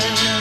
love.